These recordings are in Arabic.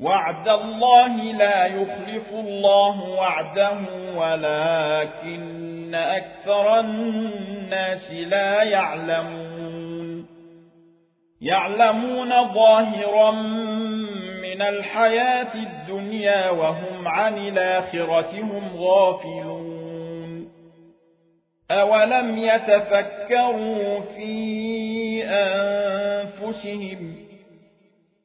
وعد الله لا يخلف الله وعده ولكن أكثر الناس لا يعلمون. يعلمون ظاهرا من الحياة الدنيا وهم عن الآخرة هم غافلون. أولم يتفكروا في أنفسهم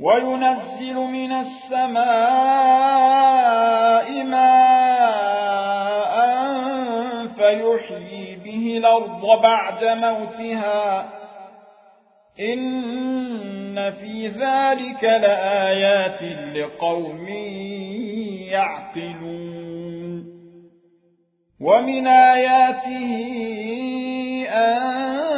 وينزل من السماء ماء فيحيي به الأرض بعد موتها. إن في ذلك لآيات لقوم يعقلون. ومن آياته أن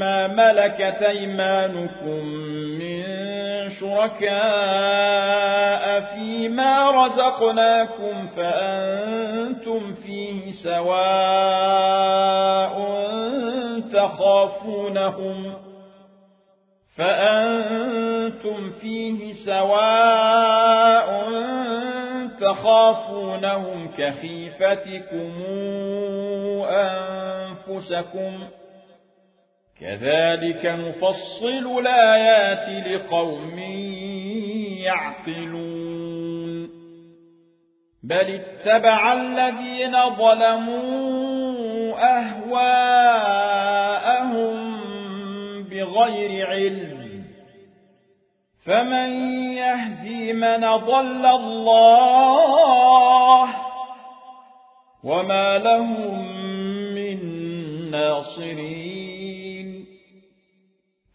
مما ملكت أيمانكم من شركاء فيما رزقناكم فأنتم فيه سواء تخافونهم فأنتم فيه سواء تخافونهم كخيفتكم أنفسكم كذلك نفصل الآيات لقوم يعقلون. بل اتبع الذين ظلموا أهواءهم بغير علم. فمن يهدي من ضل الله وما لهم من ناصرين.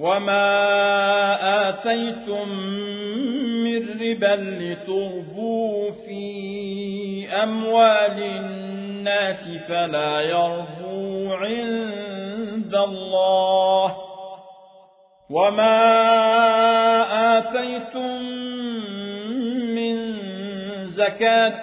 وما آتيتم من ربا لتربوا في أموال الناس فلا يربو عند الله وما آتيتم من زكاة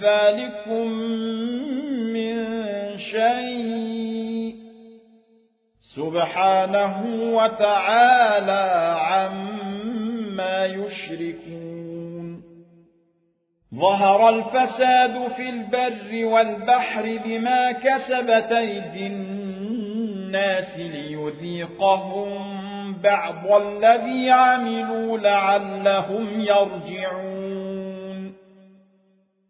ذلكم من شيء. سبحانه وتعالى عما يشركون. ظهر الفساد في البر والبحر بما كسبت أيدي الناس ليذيقهم بعض الذي عملوا لعلهم يرجعون.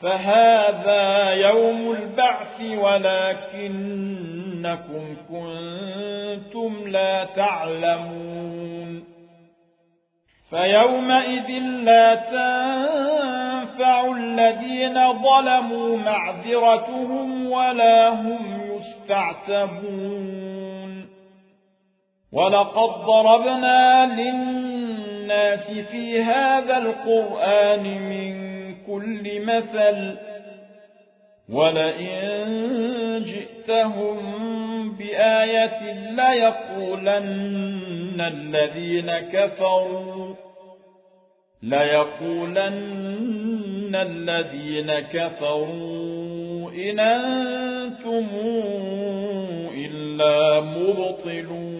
فهذا يوم البعث ولكنكم كنتم لا تعلمون. فيومئذ لا تنفع الذين ظلموا معذرتهم ولا هم يستعتبون. ولقد ضربنا للناس في هذا القرآن من كل مثل ولئن جئتهم بآية ليقولن الذين كفروا ليقولن الذين كفروا إن أنتم إلا مبطلون